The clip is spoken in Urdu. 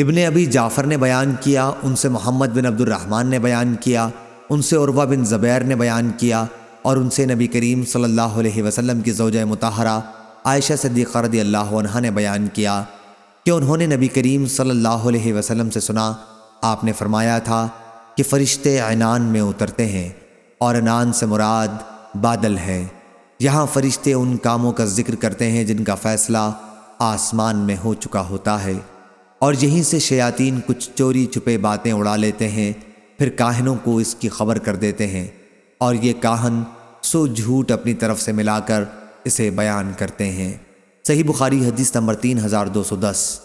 ابن ابی جعفر نے بیان کیا، ان سے محمد بن عبد الرحمن نے بیان کیا، ان سے عروہ بن زبیر نے بیان کیا اور ان سے نبی کریم صلی اللہ علیہ وسلم کی زوجہ متحرہ عائشہ صدیقہ رضی اللہ عنہ نے بیان کیا کہ انہوں نے نبی کریم صلی اللہ علیہ وسلم سے سنا، آپ نے فرمایا تھا کہ فرشتے عنان میں اترتے ہیں اور عنان سے مراد بادل ہے۔ یہاں فرشتے ان کاموں کا ذکر کرتے ہیں جن کا فیصلہ آسمان میں ہو چکا ہوتا ہے۔ اور یہیں سے شیاطین کچھ چوری چھپے باتیں اڑا لیتے ہیں، پھر کاہنوں کو اس کی خبر کر دیتے ہیں۔ اور یہ کاہن سو جھوٹ اپنی طرف سے ملا کر اسے بیان کرتے ہیں۔ صحیح بخاری حدیث نمبر تین ہزار دو سو دس۔